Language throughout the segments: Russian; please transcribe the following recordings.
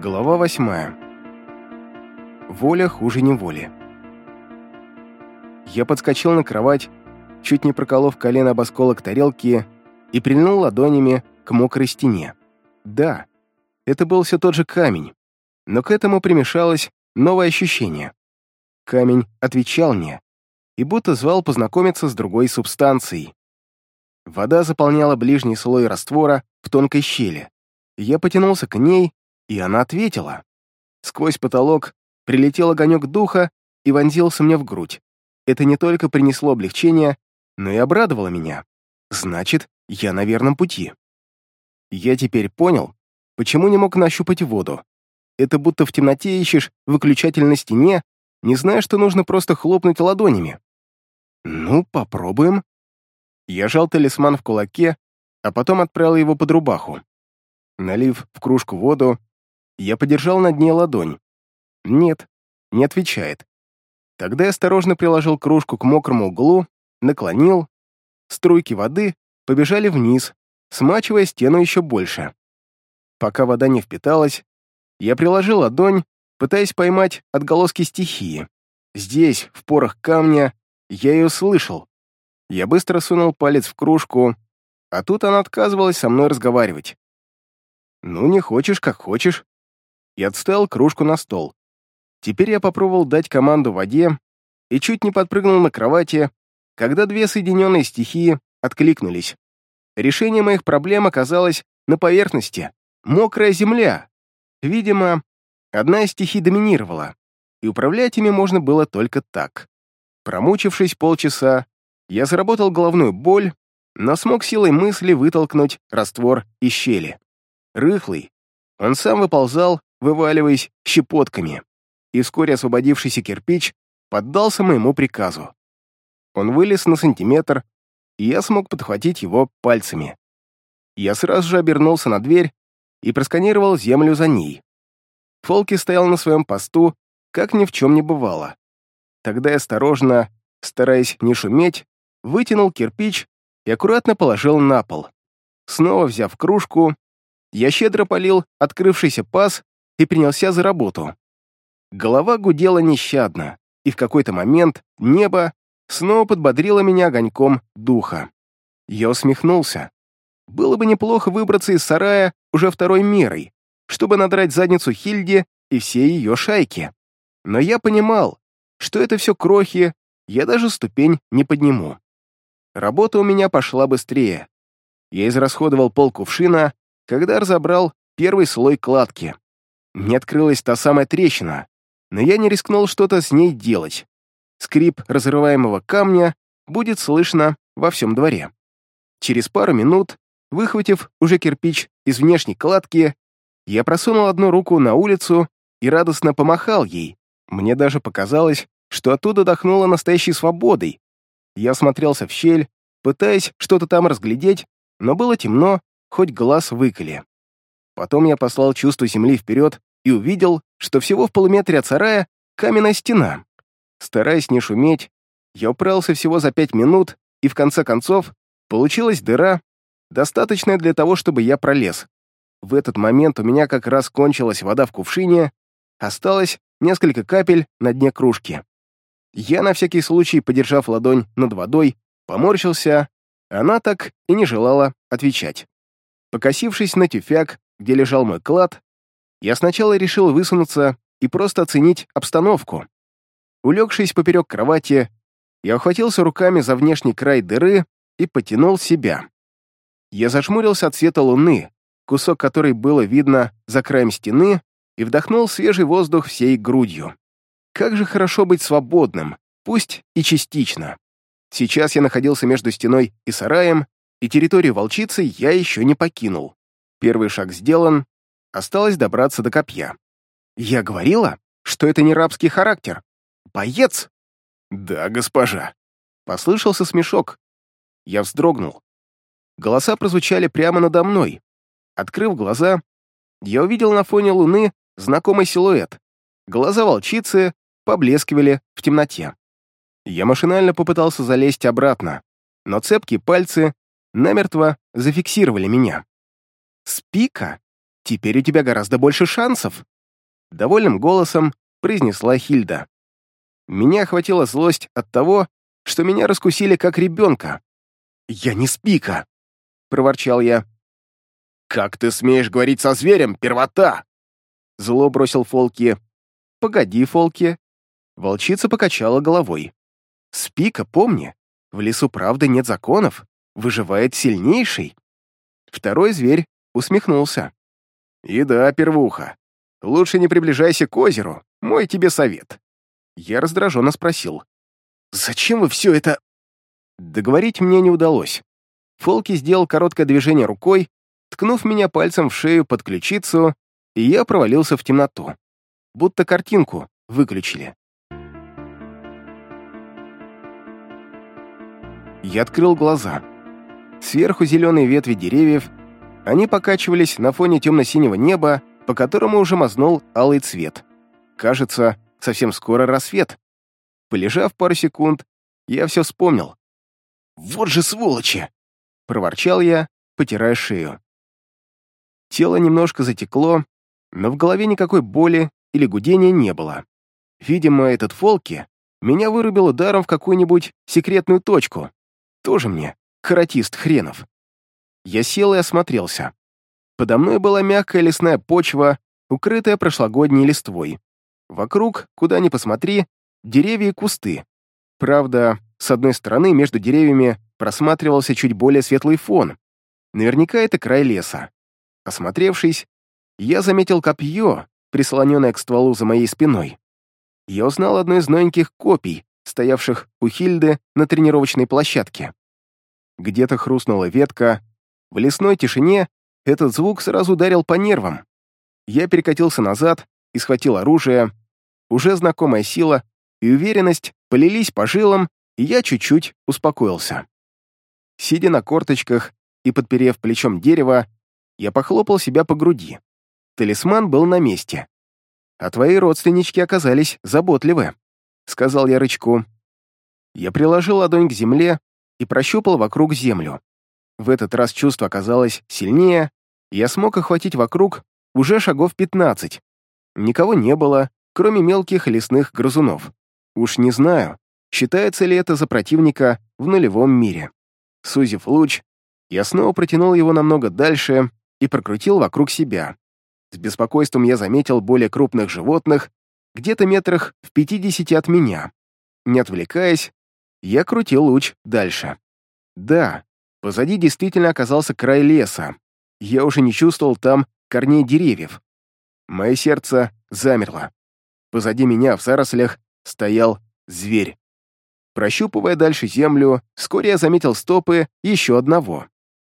Глава восьмая. Воля хуже неволи. Я подскочил на кровать, чуть не проколов колено об осколок тарелки и прильнул ладонями к мокрой стене. Да, это был все тот же камень, но к этому примешалось новое ощущение. Камень отвечал мне и будто звал познакомиться с другой субстанцией. Вода заполняла ближний слой раствора в тонкой щели. Я потянулся к ней, и она ответила. Сквозь потолок прилетел огонек духа и вонзился мне в грудь. Это не только принесло облегчение, но и обрадовало меня. Значит, я на верном пути. Я теперь понял, почему не мог нащупать воду. Это будто в темноте ищешь выключатель на стене, не зная, что нужно просто хлопнуть ладонями. Ну, попробуем. Я жал талисман в кулаке, а потом отправил его под рубаху. Налив в кружку воду, я подержал на дне ладонь. Нет, не отвечает. Тогда я осторожно приложил кружку к мокрому углу, наклонил. Струйки воды побежали вниз, смачивая стену еще больше. Пока вода не впиталась, я приложил ладонь, пытаясь поймать отголоски стихии. Здесь, в порах камня, я ее слышал. Я быстро сунул палец в кружку, а тут она отказывалась со мной разговаривать. «Ну, не хочешь, как хочешь», и отставил кружку на стол. Теперь я попробовал дать команду воде и чуть не подпрыгнул на кровати, когда две соединенные стихии откликнулись. Решение моих проблем оказалось на поверхности. Мокрая земля. Видимо, одна из стихий доминировала, и управлять ими можно было только так. Промучившись полчаса, я заработал головную боль, но смог силой мысли вытолкнуть раствор из щели. Рыхлый. Он сам выползал вываливаясь щепотками, и вскоре освободившийся кирпич поддался моему приказу. Он вылез на сантиметр, и я смог подхватить его пальцами. Я сразу же обернулся на дверь и просканировал землю за ней. Фолки стоял на своем посту, как ни в чем не бывало. Тогда я осторожно, стараясь не шуметь, вытянул кирпич и аккуратно положил на пол. Снова взяв кружку, я щедро полил открывшийся паз и принялся за работу. Голова гудела нещадно, и в какой-то момент небо снова подбодрило меня огоньком духа. Я усмехнулся. Было бы неплохо выбраться из сарая уже второй мерой, чтобы надрать задницу Хильде и всей ее шайки. Но я понимал, что это все крохи, я даже ступень не подниму. Работа у меня пошла быстрее. Я израсходовал пол кувшина, когда разобрал первый слой кладки. Мне открылась та самая трещина, но я не рискнул что-то с ней делать. Скрип разрываемого камня будет слышно во всем дворе. Через пару минут, выхватив уже кирпич из внешней кладки, я просунул одну руку на улицу и радостно помахал ей. Мне даже показалось, что оттуда дохнуло настоящей свободой. Я смотрелся в щель, пытаясь что-то там разглядеть, но было темно, хоть глаз выколи. Потом я послал чувство земли вперед и увидел, что всего в полуметре от сарая каменная стена. Стараясь не шуметь, я управился всего за пять минут, и в конце концов получилась дыра, достаточная для того, чтобы я пролез. В этот момент у меня как раз кончилась вода в кувшине, осталось несколько капель на дне кружки. Я, на всякий случай, подержав ладонь над водой, поморщился, она так и не желала отвечать. Покосившись на тюфяк, где лежал мой клад, я сначала решил высунуться и просто оценить обстановку. Улегшись поперек кровати, я охватился руками за внешний край дыры и потянул себя. Я зажмурился от света луны, кусок которой было видно за краем стены, и вдохнул свежий воздух всей грудью. Как же хорошо быть свободным, пусть и частично. Сейчас я находился между стеной и сараем, и территорию волчицы я еще не покинул. Первый шаг сделан, осталось добраться до копья. Я говорила, что это не рабский характер. Боец! Да, госпожа. Послышался смешок. Я вздрогнул. Голоса прозвучали прямо надо мной. Открыв глаза, я увидел на фоне луны знакомый силуэт. Глаза волчицы поблескивали в темноте. Я машинально попытался залезть обратно, но цепкие пальцы намертво зафиксировали меня. Спика теперь у тебя гораздо больше шансов», — довольным голосом произнесла Хильда. Меня охватила злость от того, что меня раскусили как ребенка. «Я не спика», — проворчал я. «Как ты смеешь говорить со зверем, первота?» Зло бросил Фолки. «Погоди, Фолки». Волчица покачала головой. «Спика, помни, в лесу правда нет законов, выживает сильнейший». Второй зверь усмехнулся. «И да, первуха, лучше не приближайся к озеру, мой тебе совет». Я раздраженно спросил. «Зачем вы все это...» Договорить мне не удалось. Фолки сделал короткое движение рукой, ткнув меня пальцем в шею под ключицу, и я провалился в темноту. Будто картинку выключили. Я открыл глаза. Сверху зеленые ветви деревьев, они покачивались на фоне темно-синего неба, по которому уже мазнул алый цвет. Кажется, совсем скоро рассвет. Полежав пару секунд, я все вспомнил. «Вот же сволочи!» — проворчал я, потирая шею. Тело немножко затекло, но в голове никакой боли или гудения не было. Видимо, этот Фолки меня вырубил ударом в какую-нибудь секретную точку. Тоже мне каратист хренов. Я сел и осмотрелся. Подо мной была мягкая лесная почва, укрытая прошлогодней листвой. Вокруг, куда ни посмотри, деревья и кусты. Правда, с одной стороны между деревьями просматривался чуть более светлый фон. Наверняка это край леса. Осмотревшись, я заметил копье, прислоненное к стволу за моей спиной. Я узнал одно из новеньких копий, стоявших у Хильды на тренировочной площадке. Где-то хрустнула ветка. В лесной тишине этот звук сразу ударил по нервам. Я перекатился назад и схватил оружие. Уже знакомая сила и уверенность полились по жилам, и я чуть-чуть успокоился. Сидя на корточках и подперев плечом дерево, я похлопал себя по груди. Талисман был на месте. «А твои родственнички оказались заботливы», — сказал я рычку. Я приложил ладонь к земле и прощупал вокруг землю. В этот раз чувство оказалось сильнее, и я смог охватить вокруг уже шагов 15. Никого не было, кроме мелких лесных грызунов. Уж не знаю, считается ли это за противника в нулевом мире. Сузив луч, я снова протянул его намного дальше и прокрутил вокруг себя. С беспокойством я заметил более крупных животных, где-то метрах в пятидесяти от меня. Не отвлекаясь, я крутил луч дальше. Да, позади действительно оказался край леса. Я уже не чувствовал там корней деревьев. Мое сердце замерло. Позади меня в зарослях стоял зверь. Прощупывая дальше землю, вскоре я заметил стопы еще одного.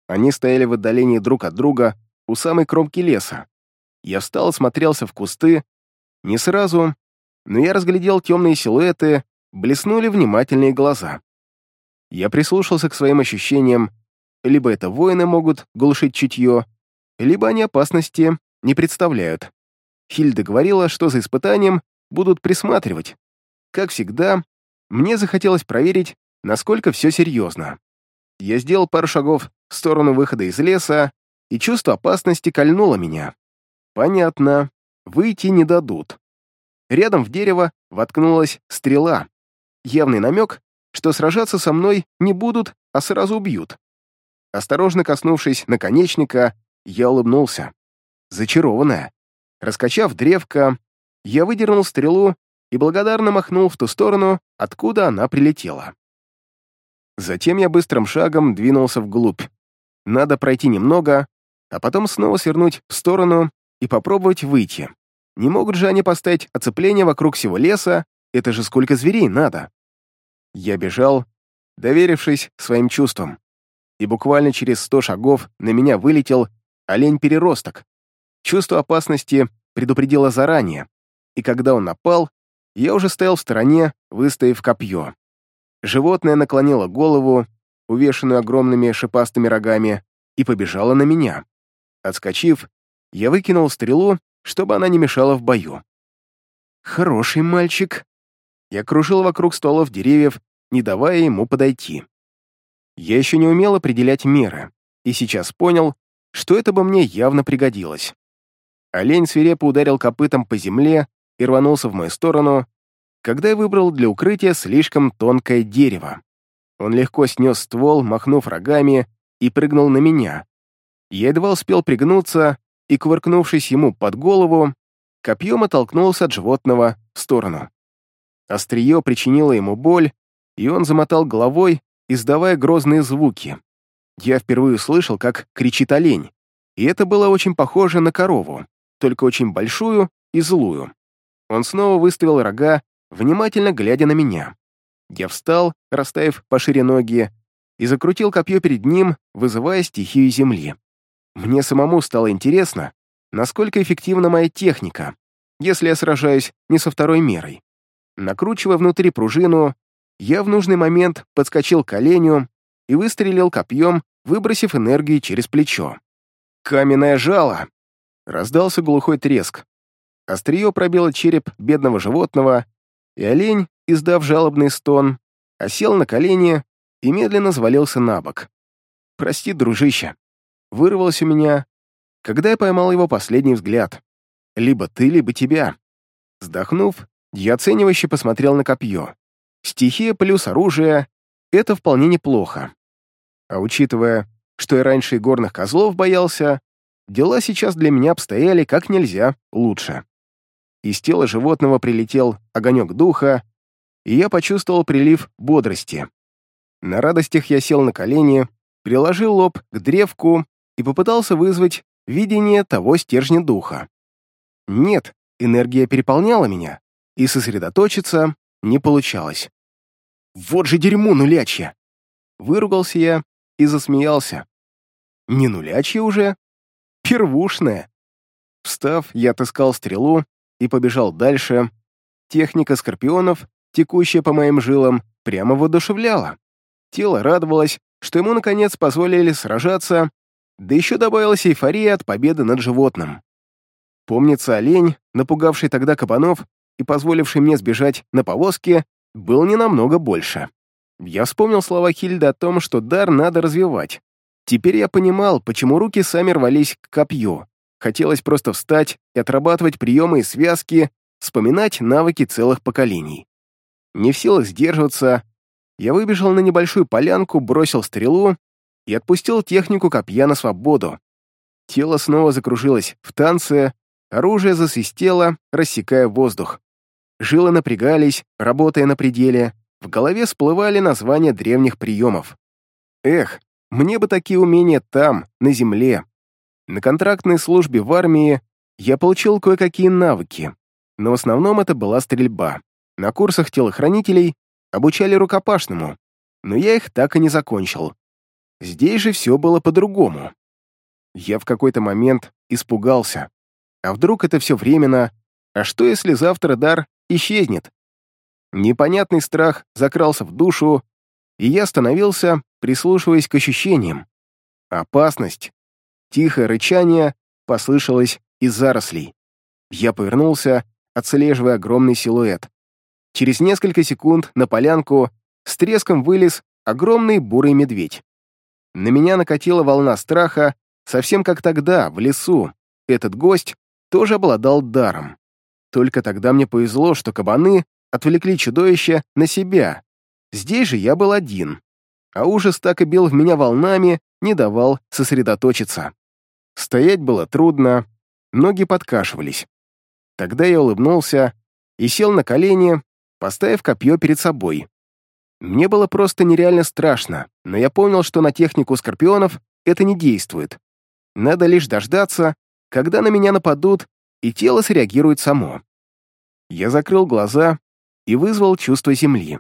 Они стояли в отдалении друг от друга у самой кромки леса. Я встал, смотрелся в кусты. Не сразу, но я разглядел темные силуэты, блеснули внимательные глаза. Я прислушался к своим ощущениям. Либо это воины могут глушить чутье, либо они опасности не представляют. Хильда говорила, что за испытанием будут присматривать. Как всегда, мне захотелось проверить, насколько все серьезно. Я сделал пару шагов в сторону выхода из леса, и чувство опасности кольнуло меня. Понятно, выйти не дадут. Рядом в дерево воткнулась стрела. Явный намек, что сражаться со мной не будут, а сразу убьют. Осторожно коснувшись наконечника, я улыбнулся. Зачарованная. Раскачав древко, я выдернул стрелу и благодарно махнул в ту сторону, откуда она прилетела. Затем я быстрым шагом двинулся вглубь. Надо пройти немного, а потом снова свернуть в сторону и попробовать выйти. Не могут же они поставить оцепление вокруг всего леса, это же сколько зверей надо. Я бежал, доверившись своим чувствам, и буквально через сто шагов на меня вылетел олень-переросток. Чувство опасности предупредило заранее, и когда он напал, я уже стоял в стороне, выставив копье. Животное наклонило голову, увешанную огромными шипастыми рогами, и побежало на меня. Отскочив, я выкинул стрелу, чтобы она не мешала в бою. «Хороший мальчик!» Я кружил вокруг стволов деревьев, не давая ему подойти. Я еще не умел определять меры, и сейчас понял, что это бы мне явно пригодилось. Олень свирепо ударил копытом по земле и рванулся в мою сторону, когда я выбрал для укрытия слишком тонкое дерево. Он легко снес ствол, махнув рогами, и прыгнул на меня. Я едва успел пригнуться, и, кувыркнувшись ему под голову, копьем оттолкнулся от животного в сторону. Острие причинило ему боль, и он замотал головой, издавая грозные звуки. Я впервые слышал, как кричит олень, и это было очень похоже на корову, только очень большую и злую. Он снова выставил рога, внимательно глядя на меня. Я встал, расставив пошире ноги, и закрутил копье перед ним, вызывая стихию земли. Мне самому стало интересно, насколько эффективна моя техника, если я сражаюсь не со второй мерой. Накручивая внутри пружину, я в нужный момент подскочил к оленю и выстрелил копьем, выбросив энергию через плечо. «Каменное жало!» Раздался глухой треск. Острие пробило череп бедного животного, и олень, издав жалобный стон, осел на колени и медленно завалился на бок. «Прости, дружище», вырвалось у меня, когда я поймал его последний взгляд. Либо ты, либо тебя. Вздохнув, я оценивающе посмотрел на копье. Стихия плюс оружие — это вполне неплохо. А учитывая, что я раньше и горных козлов боялся, дела сейчас для меня обстояли как нельзя лучше. Из тела животного прилетел огонек духа, и я почувствовал прилив бодрости. На радостях я сел на колени, приложил лоб к древку и попытался вызвать видение того стержня духа. Нет, энергия переполняла меня, и сосредоточиться не получалось. «Вот же дерьмо нулячье!» Выругался я и засмеялся. «Не нулячье уже? Первушное!» Встав, я отыскал стрелу и побежал дальше. Техника скорпионов, текущая по моим жилам, прямо воодушевляла. Тело радовалось, что ему, наконец, позволили сражаться, да еще добавилась эйфория от победы над животным. Помнится, олень, напугавший тогда кабанов и позволивший мне сбежать на повозке, был не намного больше. Я вспомнил слова Хильды о том, что дар надо развивать. Теперь я понимал, почему руки сами рвались к копью. Хотелось просто встать и отрабатывать приемы и связки, вспоминать навыки целых поколений. Не в силах сдерживаться, я выбежал на небольшую полянку, бросил стрелу и отпустил технику копья на свободу. Тело снова закружилось в танце, оружие засвистело, рассекая воздух. Жилы напрягались, работая на пределе, в голове всплывали названия древних приемов. Эх, мне бы такие умения там, на земле. На контрактной службе в армии я получил кое-какие навыки, но в основном это была стрельба. На курсах телохранителей обучали рукопашному, но я их так и не закончил. Здесь же все было по-другому. Я в какой-то момент испугался. А вдруг это все временно? А что, если завтра дар исчезнет? Непонятный страх закрался в душу, и я остановился, прислушиваясь к ощущениям. Опасность. Тихое рычание послышалось из зарослей. Я повернулся, отслеживая огромный силуэт. Через несколько секунд на полянку с треском вылез огромный бурый медведь. На меня накатила волна страха, совсем как тогда, в лесу. Этот гость тоже обладал даром. Только тогда мне повезло, что кабаны отвлекли чудовище на себя. Здесь же я был один. А ужас так и бил в меня волнами, не давал сосредоточиться. Стоять было трудно, ноги подкашивались. Тогда я улыбнулся и сел на колени, поставив копье перед собой. Мне было просто нереально страшно, но я понял, что на технику скорпионов это не действует. Надо лишь дождаться, когда на меня нападут, и тело среагирует само. Я закрыл глаза и вызвал чувство земли.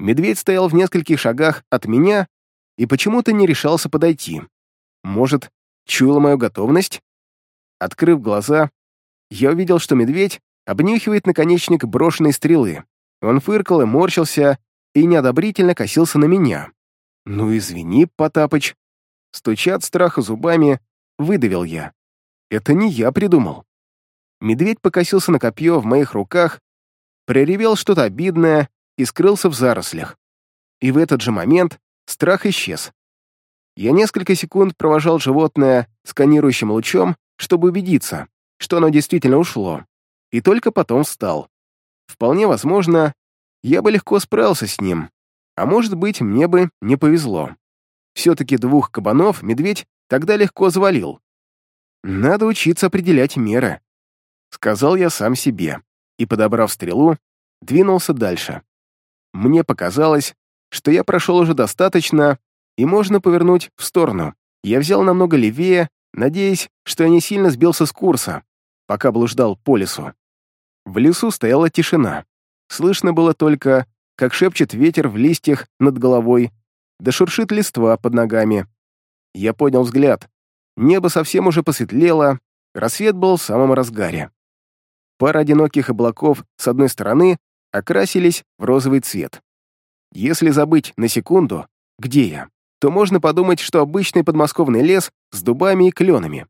Медведь стоял в нескольких шагах от меня и почему-то не решался подойти. Может, чуял мою готовность? Открыв глаза, я увидел, что медведь обнюхивает наконечник брошенной стрелы. Он фыркал и морщился, и неодобрительно косился на меня. «Ну, извини, Потапыч». Стуча от страха зубами, выдавил я. «Это не я придумал». Медведь покосился на копье в моих руках, проревел что-то обидное и скрылся в зарослях. И в этот же момент страх исчез. Я несколько секунд провожал животное сканирующим лучом, чтобы убедиться, что оно действительно ушло, и только потом встал. Вполне возможно, я бы легко справился с ним, а может быть, мне бы не повезло. Все-таки двух кабанов медведь тогда легко завалил. Надо учиться определять меры, сказал я сам себе, и, подобрав стрелу, двинулся дальше. Мне показалось, что я прошел уже достаточно, и можно повернуть в сторону. Я взял намного левее, надеясь, что я не сильно сбился с курса, пока блуждал по лесу. В лесу стояла тишина. Слышно было только, как шепчет ветер в листьях над головой, да шуршит листва под ногами. Я поднял взгляд. Небо совсем уже посветлело, рассвет был в самом разгаре. Пара одиноких облаков с одной стороны окрасились в розовый цвет. Если забыть на секунду, где я, то можно подумать, что обычный подмосковный лес с дубами и кленами.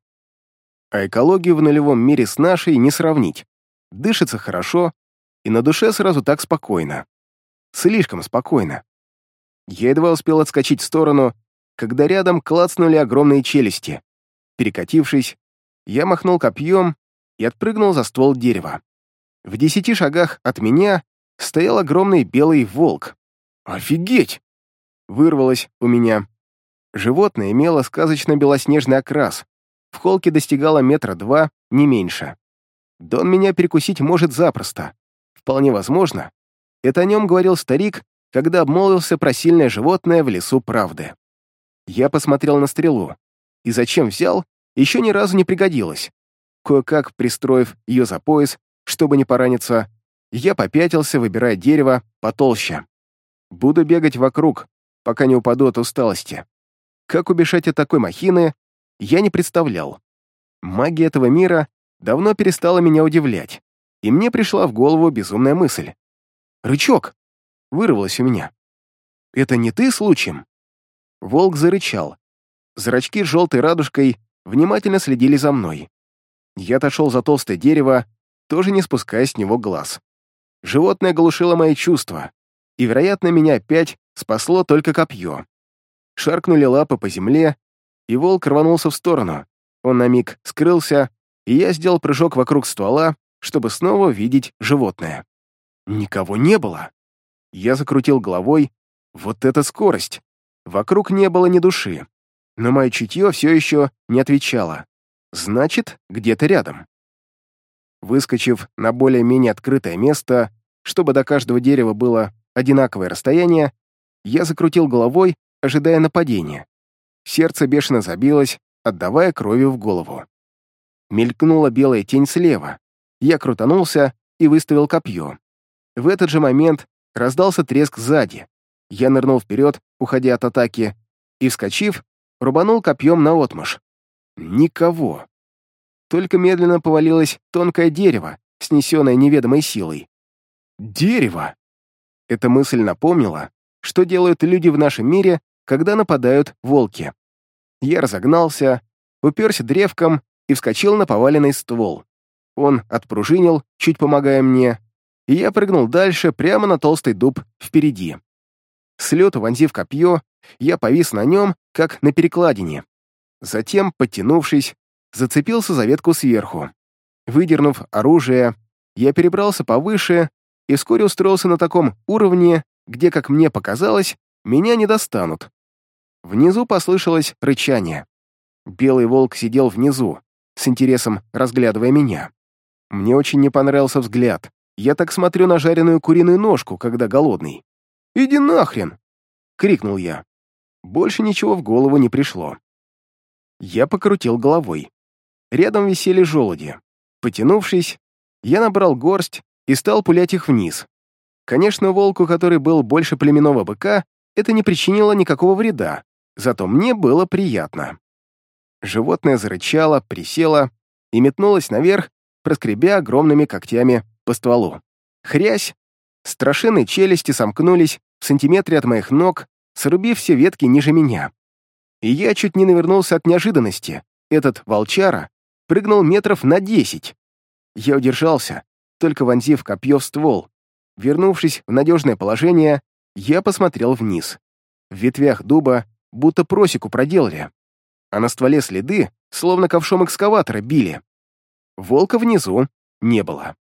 А экологию в нулевом мире с нашей не сравнить. Дышится хорошо, и на душе сразу так спокойно. Слишком спокойно. Я едва успел отскочить в сторону, когда рядом клацнули огромные челюсти. Перекатившись, я махнул копьем и отпрыгнул за ствол дерева. В десяти шагах от меня стоял огромный белый волк. «Офигеть!» — вырвалось у меня. Животное имело сказочно-белоснежный окрас. В холке достигало метра два, не меньше. Да он меня перекусить может запросто. Вполне возможно. Это о нем говорил старик, когда обмолвился про сильное животное в лесу правды. Я посмотрел на стрелу. И зачем взял, еще ни разу не пригодилось. Кое-как пристроив ее за пояс, чтобы не пораниться, я попятился, выбирая дерево потолще. Буду бегать вокруг, пока не упаду от усталости. Как убежать от такой махины, я не представлял. Магия этого мира давно перестала меня удивлять, и мне пришла в голову безумная мысль. «Рычок!» — вырвалось у меня. «Это не ты случаем?» Волк зарычал. Зрачки желтой радужкой внимательно следили за мной. Я отошел за толстое дерево, тоже не спуская с него глаз. Животное глушило мои чувства, и, вероятно, меня опять спасло только копье. Шаркнули лапы по земле, и волк рванулся в сторону. Он на миг скрылся, и я сделал прыжок вокруг ствола, чтобы снова видеть животное. Никого не было. Я закрутил головой. Вот эта скорость! Вокруг не было ни души. Но мое чутье все еще не отвечало. Значит, где-то рядом. Выскочив на более-менее открытое место, чтобы до каждого дерева было одинаковое расстояние, я закрутил головой, ожидая нападения. Сердце бешено забилось, отдавая кровью в голову. Мелькнула белая тень слева. Я крутанулся и выставил копье. В этот же момент раздался треск сзади. Я нырнул вперед, уходя от атаки, и, вскочив, рубанул копьем на отмаш. Никого только медленно повалилось тонкое дерево, снесенное неведомой силой. Дерево! Эта мысль напомнила, что делают люди в нашем мире, когда нападают волки. Я разогнался, уперся древком и вскочил на поваленный ствол. Он отпружинил, чуть помогая мне, и я прыгнул дальше, прямо на толстый дуб впереди. С лету вонзив копье, я повис на нем, как на перекладине. Затем, подтянувшись, зацепился за ветку сверху. Выдернув оружие, я перебрался повыше и вскоре устроился на таком уровне, где, как мне показалось, меня не достанут. Внизу послышалось рычание. Белый волк сидел внизу, с интересом разглядывая меня. Мне очень не понравился взгляд. Я так смотрю на жареную куриную ножку, когда голодный. «Иди нахрен!» — крикнул я. Больше ничего в голову не пришло. Я покрутил головой. Рядом висели желуди. Потянувшись, я набрал горсть и стал пулять их вниз. Конечно, волку, который был больше племенного быка, это не причинило никакого вреда, зато мне было приятно. Животное зарычало, присело и метнулось наверх, проскребя огромными когтями по стволу. Хрясь! Страшенные челюсти сомкнулись в сантиметре от моих ног, срубив все ветки ниже меня. И я чуть не навернулся от неожиданности. Этот волчара прыгнул метров на десять. Я удержался, только вонзив копье в ствол. Вернувшись в надежное положение, я посмотрел вниз. В ветвях дуба будто просеку проделали, а на стволе следы, словно ковшом экскаватора, били. Волка внизу не было.